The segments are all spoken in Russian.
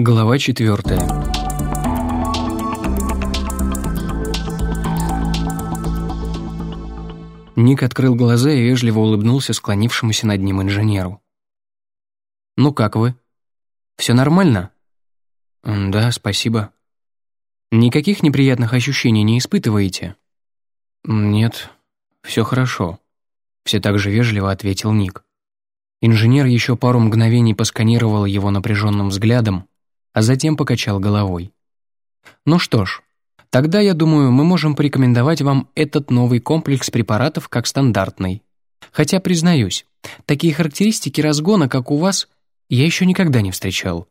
Глава четвертая. Ник открыл глаза и вежливо улыбнулся склонившемуся над ним инженеру. «Ну как вы? Все нормально?» «Да, спасибо». «Никаких неприятных ощущений не испытываете?» «Нет, все хорошо», — все так же вежливо ответил Ник. Инженер еще пару мгновений посканировал его напряженным взглядом, а затем покачал головой. «Ну что ж, тогда, я думаю, мы можем порекомендовать вам этот новый комплекс препаратов как стандартный. Хотя, признаюсь, такие характеристики разгона, как у вас, я еще никогда не встречал.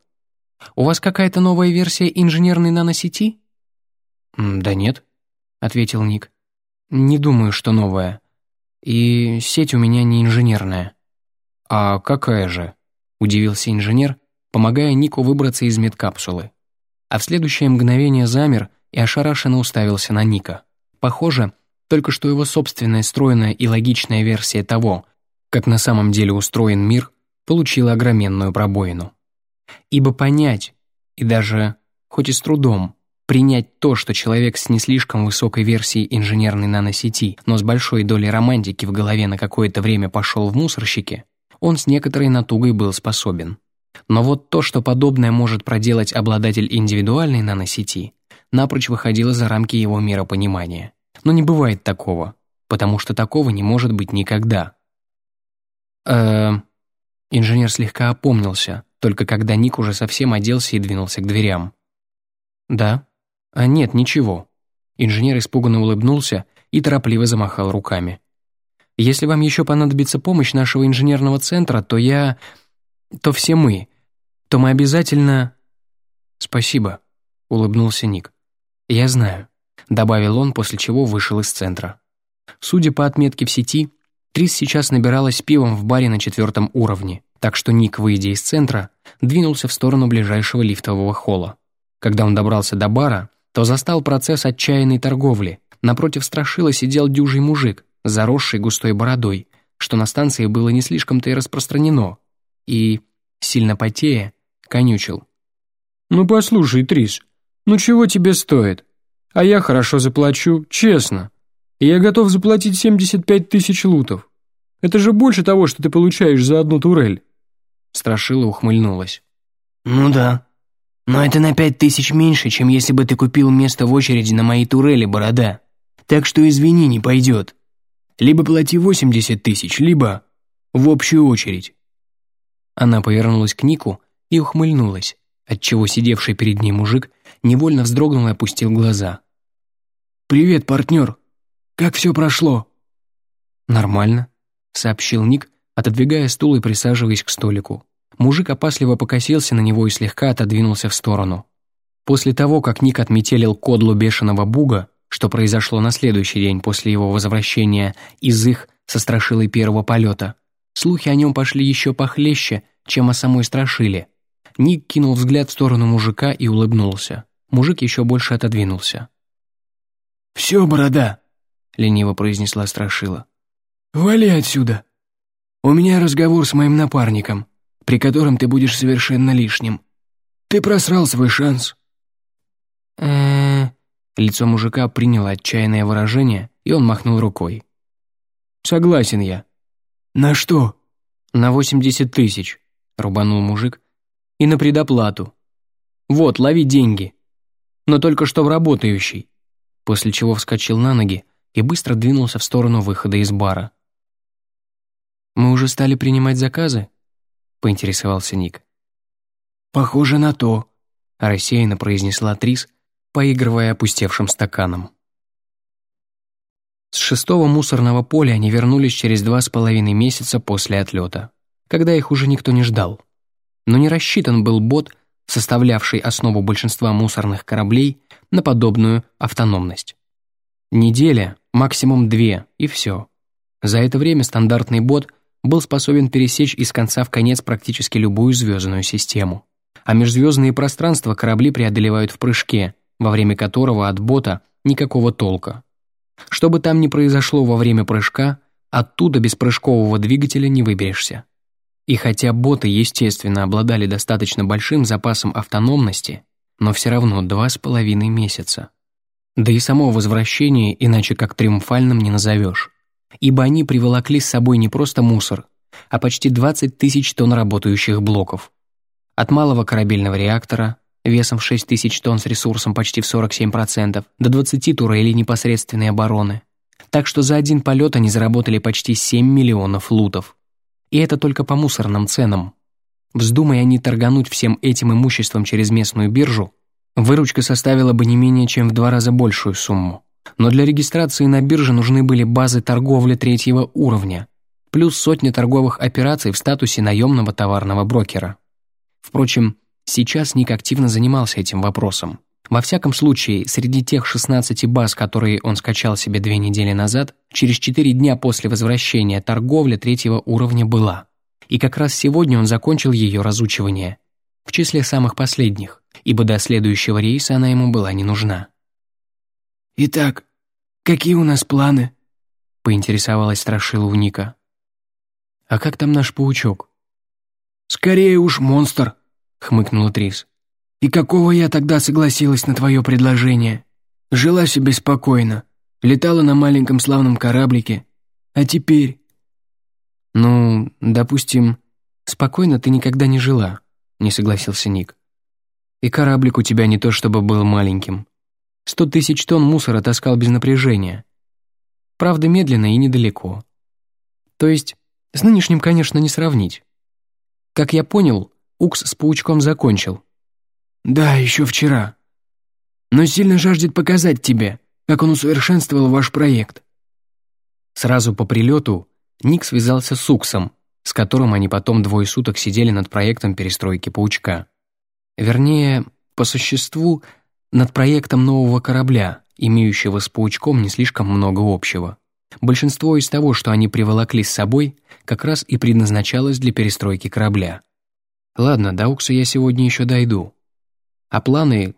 У вас какая-то новая версия инженерной наносети?» «Да нет», — ответил Ник. «Не думаю, что новая. И сеть у меня не инженерная». «А какая же?» — удивился инженер, помогая Нику выбраться из медкапсулы. А в следующее мгновение замер и ошарашенно уставился на Ника. Похоже, только что его собственная стройная и логичная версия того, как на самом деле устроен мир, получила огроменную пробоину. Ибо понять, и даже, хоть и с трудом, принять то, что человек с не слишком высокой версией инженерной наносети, но с большой долей романтики в голове на какое-то время пошел в мусорщики, он с некоторой натугой был способен. Но вот то, что подобное может проделать обладатель индивидуальной наносети, напрочь выходило за рамки его миропонимания. Но не бывает такого, потому что такого не может быть никогда. Эм... Инженер слегка опомнился, только когда Ник уже совсем оделся и двинулся к дверям. «Да? А нет, ничего». Инженер испуганно улыбнулся и торопливо замахал руками. «Если вам еще понадобится помощь нашего инженерного центра, то я то все мы, то мы обязательно...» «Спасибо», — улыбнулся Ник. «Я знаю», — добавил он, после чего вышел из центра. Судя по отметке в сети, Трис сейчас набиралась пивом в баре на четвертом уровне, так что Ник, выйдя из центра, двинулся в сторону ближайшего лифтового холла. Когда он добрался до бара, то застал процесс отчаянной торговли. Напротив страшила сидел дюжий мужик, заросший густой бородой, что на станции было не слишком-то и распространено, и, сильно потея, конючил. «Ну послушай, Трис, ну чего тебе стоит? А я хорошо заплачу, честно. И я готов заплатить 75 тысяч лутов. Это же больше того, что ты получаешь за одну турель». Страшила ухмыльнулась. «Ну да. Но это на пять тысяч меньше, чем если бы ты купил место в очереди на моей турели, борода. Так что извини, не пойдет. Либо плати 80 тысяч, либо в общую очередь». Она повернулась к Нику и ухмыльнулась, отчего сидевший перед ней мужик невольно вздрогнул и опустил глаза. «Привет, партнер! Как все прошло?» «Нормально», — сообщил Ник, отодвигая стул и присаживаясь к столику. Мужик опасливо покосился на него и слегка отодвинулся в сторону. После того, как Ник отметелил кодлу бешеного буга, что произошло на следующий день после его возвращения из их со страшилой первого полета, Слухи о нем пошли еще похлеще, чем о самой страшиле. Ник кинул взгляд в сторону мужика и улыбнулся. Мужик еще больше отодвинулся. «Все, борода», — лениво произнесла страшила. «Вали отсюда. У меня разговор с моим напарником, при котором ты будешь совершенно лишним. Ты просрал свой шанс». Лицо мужика приняло отчаянное выражение, и он махнул рукой. «Согласен я. «На что?» «На восемьдесят тысяч», — рубанул мужик. «И на предоплату. Вот, лови деньги. Но только что в работающий». После чего вскочил на ноги и быстро двинулся в сторону выхода из бара. «Мы уже стали принимать заказы?» — поинтересовался Ник. «Похоже на то», — рассеянно произнесла Трис, поигрывая опустевшим стаканом. С шестого мусорного поля они вернулись через два с половиной месяца после отлета, когда их уже никто не ждал. Но не рассчитан был бот, составлявший основу большинства мусорных кораблей, на подобную автономность. Неделя, максимум две, и все. За это время стандартный бот был способен пересечь из конца в конец практически любую звездную систему. А межзвездные пространства корабли преодолевают в прыжке, во время которого от бота никакого толка. Что бы там ни произошло во время прыжка, оттуда без прыжкового двигателя не выберешься. И хотя боты, естественно, обладали достаточно большим запасом автономности, но все равно два с половиной месяца. Да и само возвращение иначе как триумфальным не назовешь, ибо они приволокли с собой не просто мусор, а почти 20 тысяч тонн работающих блоков. От малого корабельного реактора, весом в 6 тысяч тонн с ресурсом почти в 47%, до 20 турелей непосредственной обороны. Так что за один полет они заработали почти 7 миллионов лутов. И это только по мусорным ценам. Вздумай они торгануть всем этим имуществом через местную биржу, выручка составила бы не менее чем в два раза большую сумму. Но для регистрации на бирже нужны были базы торговли третьего уровня, плюс сотни торговых операций в статусе наемного товарного брокера. Впрочем, сейчас Ник активно занимался этим вопросом. Во всяком случае, среди тех 16 баз, которые он скачал себе две недели назад, через 4 дня после возвращения торговля третьего уровня была. И как раз сегодня он закончил ее разучивание. В числе самых последних, ибо до следующего рейса она ему была не нужна. «Итак, какие у нас планы?» — поинтересовалась Страшила у Ника. «А как там наш паучок?» «Скорее уж монстр», — хмыкнула Трис. «И какого я тогда согласилась на твое предложение? Жила себе спокойно, летала на маленьком славном кораблике. А теперь...» «Ну, допустим, спокойно ты никогда не жила», — не согласился Ник. «И кораблик у тебя не то чтобы был маленьким. Сто тысяч тонн мусора таскал без напряжения. Правда, медленно и недалеко. То есть, с нынешним, конечно, не сравнить. Как я понял, Укс с паучком закончил. «Да, еще вчера. Но сильно жаждет показать тебе, как он усовершенствовал ваш проект». Сразу по прилету Ник связался с Уксом, с которым они потом двое суток сидели над проектом перестройки паучка. Вернее, по существу, над проектом нового корабля, имеющего с паучком не слишком много общего. Большинство из того, что они приволокли с собой, как раз и предназначалось для перестройки корабля. Ладно, до Укса я сегодня еще дойду. А планы...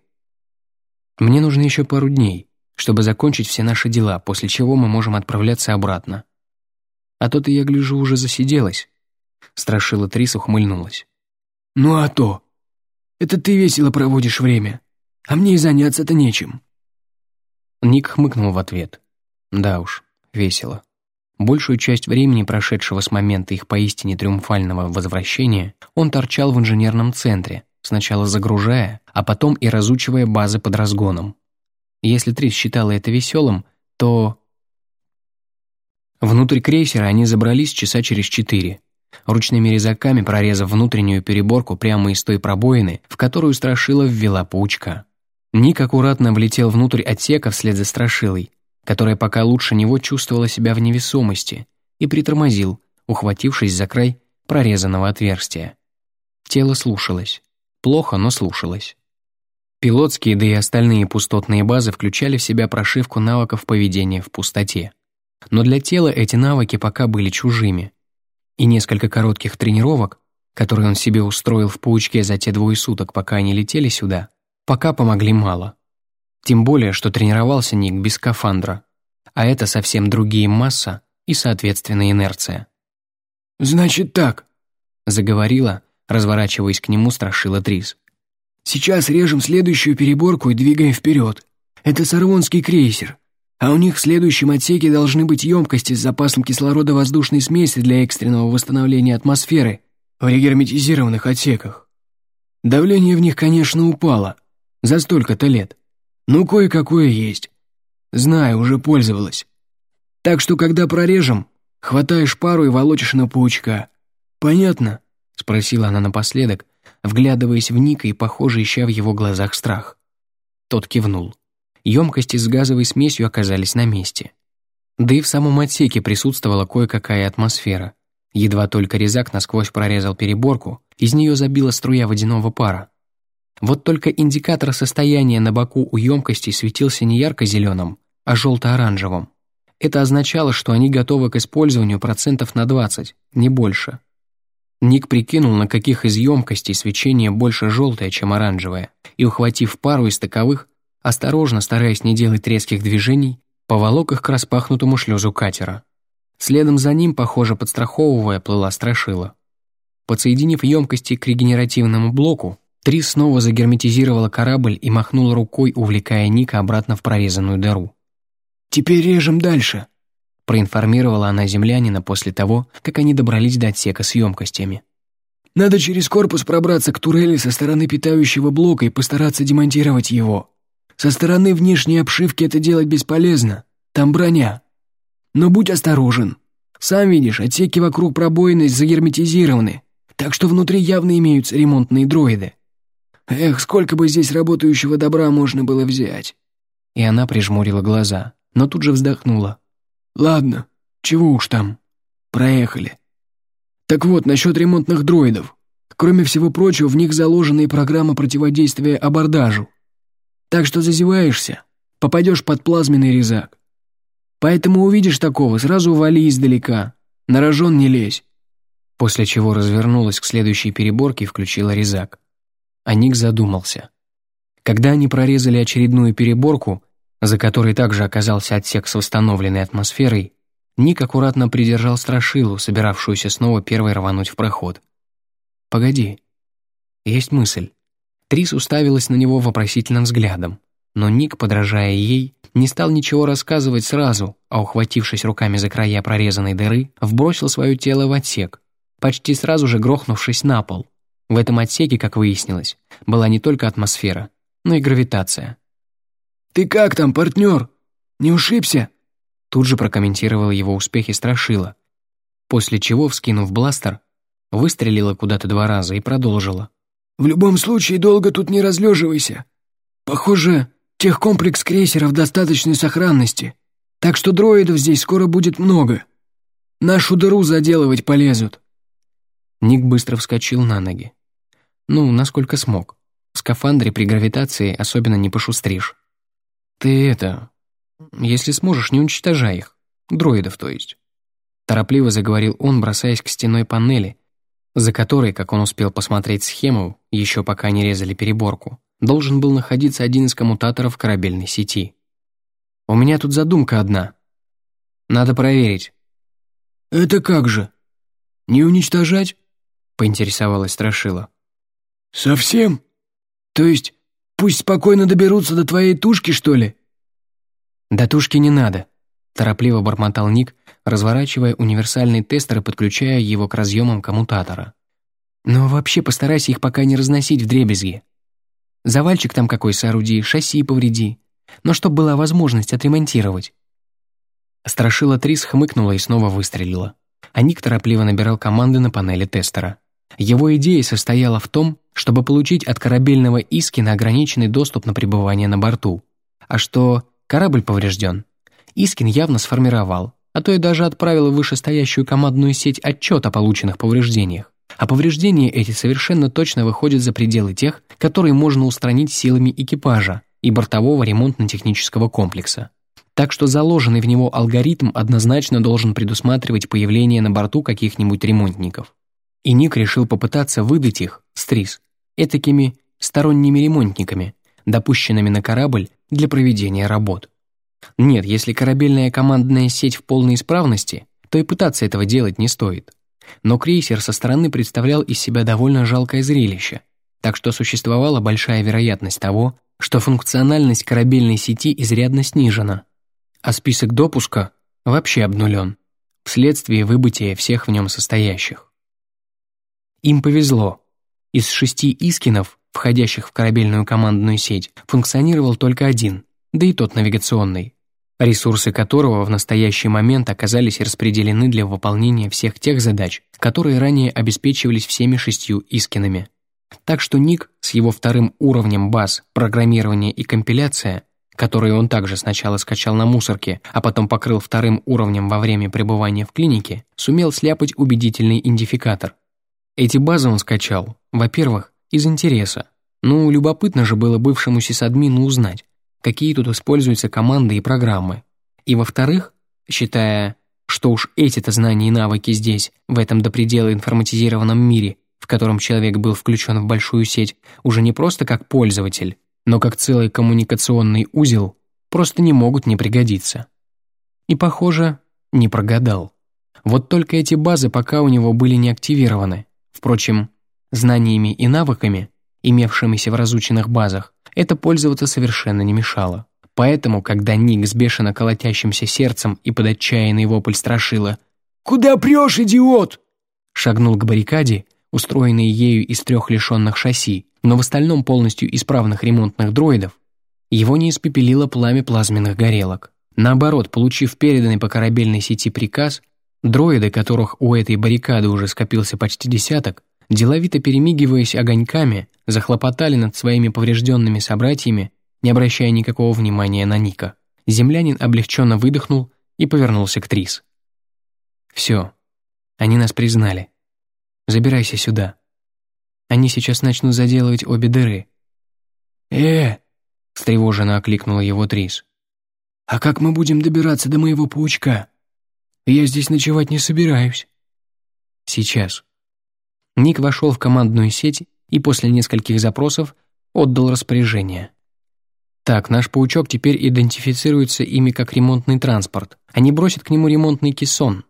Мне нужно еще пару дней, чтобы закончить все наши дела, после чего мы можем отправляться обратно. А то ты, я гляжу, уже засиделась. Страшила Трис ухмыльнулась. Ну а то. Это ты весело проводишь время, а мне и заняться-то нечем. Ник хмыкнул в ответ. Да уж, весело. Большую часть времени, прошедшего с момента их поистине триумфального возвращения, он торчал в инженерном центре, сначала загружая, а потом и разучивая базы под разгоном. Если Трис считала это веселым, то... Внутрь крейсера они забрались часа через четыре, ручными резаками прорезав внутреннюю переборку прямо из той пробоины, в которую Страшила ввела паучка. Ник аккуратно влетел внутрь отсека вслед за Страшилой, которая пока лучше него чувствовала себя в невесомости, и притормозил, ухватившись за край прорезанного отверстия. Тело слушалось. Плохо, но слушалось. Пилотские, да и остальные пустотные базы включали в себя прошивку навыков поведения в пустоте. Но для тела эти навыки пока были чужими. И несколько коротких тренировок, которые он себе устроил в паучке за те двое суток, пока они летели сюда, пока помогли мало. Тем более, что тренировался Ник без скафандра, а это совсем другие масса и, соответственно, инерция. «Значит так», — заговорила, разворачиваясь к нему, страшила Трис. «Сейчас режем следующую переборку и двигаем вперед. Это Сарвонский крейсер, а у них в следующем отсеке должны быть емкости с запасом кислорода воздушной смеси для экстренного восстановления атмосферы в регерметизированных отсеках. Давление в них, конечно, упало за столько-то лет, ну, кое-какое есть. Знаю, уже пользовалась. Так что, когда прорежем, хватаешь пару и волочишь на паучка. Понятно?» — спросила она напоследок, вглядываясь в Ника и, похоже, ища в его глазах страх. Тот кивнул. Емкости с газовой смесью оказались на месте. Да и в самом отсеке присутствовала кое-какая атмосфера. Едва только резак насквозь прорезал переборку, из нее забила струя водяного пара. Вот только индикатор состояния на боку у емкости светился не ярко-зеленым, а желто-оранжевым. Это означало, что они готовы к использованию процентов на 20, не больше. Ник прикинул, на каких из емкостей свечение больше желтое, чем оранжевое, и, ухватив пару из таковых, осторожно, стараясь не делать резких движений, поволок их к распахнутому шлюзу катера. Следом за ним, похоже, подстраховывая, плыла страшила. Подсоединив емкости к регенеративному блоку, Трис снова загерметизировала корабль и махнула рукой, увлекая Ника обратно в прорезанную дыру. «Теперь режем дальше», — проинформировала она землянина после того, как они добрались до отсека с емкостями. «Надо через корпус пробраться к турели со стороны питающего блока и постараться демонтировать его. Со стороны внешней обшивки это делать бесполезно, там броня. Но будь осторожен. Сам видишь, отсеки вокруг пробоины загерметизированы, так что внутри явно имеются ремонтные дроиды. Эх, сколько бы здесь работающего добра можно было взять. И она прижмурила глаза, но тут же вздохнула. Ладно, чего уж там. Проехали. Так вот, насчет ремонтных дроидов. Кроме всего прочего, в них заложена и программа противодействия абордажу. Так что зазеваешься, попадешь под плазменный резак. Поэтому увидишь такого, сразу вали издалека. На рожон не лезь после чего развернулась к следующей переборке и включила резак. А Ник задумался. Когда они прорезали очередную переборку, за которой также оказался отсек с восстановленной атмосферой, Ник аккуратно придержал страшилу, собиравшуюся снова первой рвануть в проход. «Погоди. Есть мысль». Трис уставилась на него вопросительным взглядом, но Ник, подражая ей, не стал ничего рассказывать сразу, а, ухватившись руками за края прорезанной дыры, вбросил свое тело в отсек, почти сразу же грохнувшись на пол. В этом отсеке, как выяснилось, была не только атмосфера, но и гравитация. «Ты как там, партнер? Не ушибся?» Тут же прокомментировала его успехи Страшила, после чего, вскинув бластер, выстрелила куда-то два раза и продолжила. «В любом случае, долго тут не разлеживайся. Похоже, техкомплекс крейсеров достаточной сохранности, так что дроидов здесь скоро будет много. Нашу дыру заделывать полезут. Ник быстро вскочил на ноги. Ну, насколько смог. В скафандре при гравитации особенно не пошустришь. Ты это... Если сможешь, не уничтожай их. Дроидов, то есть. Торопливо заговорил он, бросаясь к стеной панели, за которой, как он успел посмотреть схему, еще пока не резали переборку, должен был находиться один из коммутаторов корабельной сети. «У меня тут задумка одна. Надо проверить». «Это как же? Не уничтожать?» поинтересовалась Страшила. «Совсем? То есть пусть спокойно доберутся до твоей тушки, что ли?» «До тушки не надо», — торопливо бормотал Ник, разворачивая универсальный тестер и подключая его к разъемам коммутатора. «Но вообще постарайся их пока не разносить в дребезги. Завальчик там какой сооруди, шасси повреди, но чтоб была возможность отремонтировать». Страшила Трис хмыкнула и снова выстрелила, а Ник торопливо набирал команды на панели тестера. Его идея состояла в том, чтобы получить от корабельного Искина ограниченный доступ на пребывание на борту. А что корабль поврежден, Искин явно сформировал, а то и даже отправил в вышестоящую командную сеть отчет о полученных повреждениях. А повреждения эти совершенно точно выходят за пределы тех, которые можно устранить силами экипажа и бортового ремонтно-технического комплекса. Так что заложенный в него алгоритм однозначно должен предусматривать появление на борту каких-нибудь ремонтников. И Ник решил попытаться выдать их, стрис, этакими сторонними ремонтниками, допущенными на корабль для проведения работ. Нет, если корабельная командная сеть в полной исправности, то и пытаться этого делать не стоит. Но крейсер со стороны представлял из себя довольно жалкое зрелище, так что существовала большая вероятность того, что функциональность корабельной сети изрядно снижена, а список допуска вообще обнулен, вследствие выбытия всех в нем состоящих. Им повезло. Из шести искинов, входящих в корабельную командную сеть, функционировал только один, да и тот навигационный, ресурсы которого в настоящий момент оказались распределены для выполнения всех тех задач, которые ранее обеспечивались всеми шестью искинами. Так что Ник с его вторым уровнем баз программирования и компиляция, которые он также сначала скачал на мусорке, а потом покрыл вторым уровнем во время пребывания в клинике, сумел сляпать убедительный идентификатор, эти базы он скачал, во-первых, из интереса. Ну, любопытно же было бывшему сисадмину узнать, какие тут используются команды и программы. И во-вторых, считая, что уж эти-то знания и навыки здесь, в этом до предела информатизированном мире, в котором человек был включен в большую сеть, уже не просто как пользователь, но как целый коммуникационный узел, просто не могут не пригодиться. И, похоже, не прогадал. Вот только эти базы пока у него были не активированы, Впрочем, знаниями и навыками, имевшимися в разученных базах, это пользоваться совершенно не мешало. Поэтому, когда Ник с бешено колотящимся сердцем и под отчаянный вопль страшила «Куда прешь, идиот?» шагнул к баррикаде, устроенной ею из трех лишенных шасси, но в остальном полностью исправных ремонтных дроидов, его не испепелило пламя плазменных горелок. Наоборот, получив переданный по корабельной сети приказ, дроиды, которых у этой баррикады уже скопился почти десяток, деловито перемигиваясь огоньками, захлопотали над своими поврежденными собратьями, не обращая никакого внимания на Ника. Землянин облегченно выдохнул и повернулся к Трис. «Все, они нас признали. Забирайся сюда. Они сейчас начнут заделывать обе дыры». «Э!» — встревоженно окликнула его Трис. «А как мы будем добираться до моего паучка? Я здесь ночевать не собираюсь». «Сейчас». Ник вошел в командную сеть и после нескольких запросов отдал распоряжение. Так, наш паучок теперь идентифицируется ими как ремонтный транспорт. Они бросят к нему ремонтный кессон.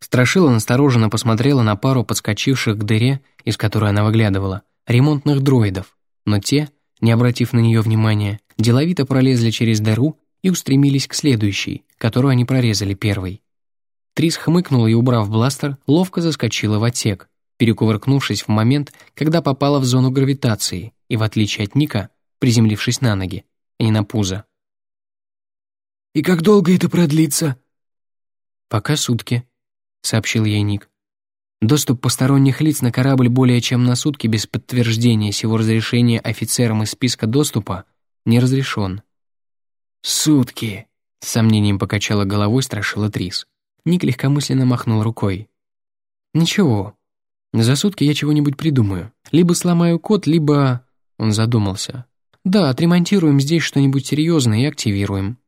Страшила настороженно посмотрела на пару подскочивших к дыре, из которой она выглядывала, ремонтных дроидов, но те, не обратив на нее внимания, деловито пролезли через дыру и устремились к следующей, которую они прорезали первой. Трис хмыкнула и, убрав бластер, ловко заскочила в отсек, перекувыркнувшись в момент, когда попала в зону гравитации и, в отличие от Ника, приземлившись на ноги, а не на пузо. «И как долго это продлится?» «Пока сутки», — сообщил ей Ник. «Доступ посторонних лиц на корабль более чем на сутки без подтверждения сего разрешения офицерам из списка доступа не разрешен». «Сутки», — с сомнением покачала головой страшила Трис. Ник легкомысленно махнул рукой. «Ничего, за сутки я чего-нибудь придумаю. Либо сломаю код, либо...» Он задумался. Да, отремонтируем здесь что-нибудь серьезное и активируем.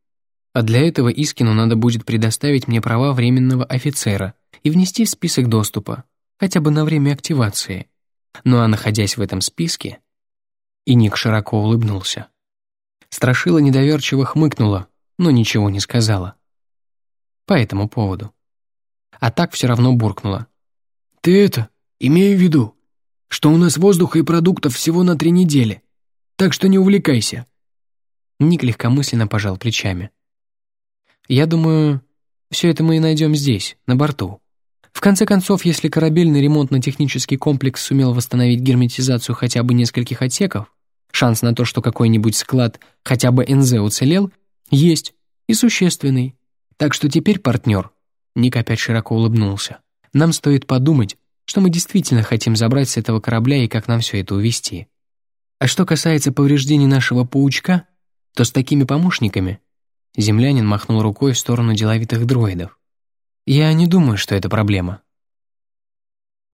А для этого Искину надо будет предоставить мне права временного офицера и внести в список доступа, хотя бы на время активации. Ну а находясь в этом списке... И Ник широко улыбнулся. Страшила недоверчиво хмыкнула, но ничего не сказала. По этому поводу. А так все равно буркнула. «Ты это, имею в виду, что у нас воздуха и продуктов всего на три недели так что не увлекайся». Ник легкомысленно пожал плечами. «Я думаю, все это мы и найдем здесь, на борту. В конце концов, если корабельный ремонтно-технический комплекс сумел восстановить герметизацию хотя бы нескольких отсеков, шанс на то, что какой-нибудь склад хотя бы НЗ уцелел, есть и существенный. Так что теперь, партнер, Ник опять широко улыбнулся, нам стоит подумать, что мы действительно хотим забрать с этого корабля и как нам все это увести. А что касается повреждений нашего паучка, то с такими помощниками землянин махнул рукой в сторону деловитых дроидов. Я не думаю, что это проблема.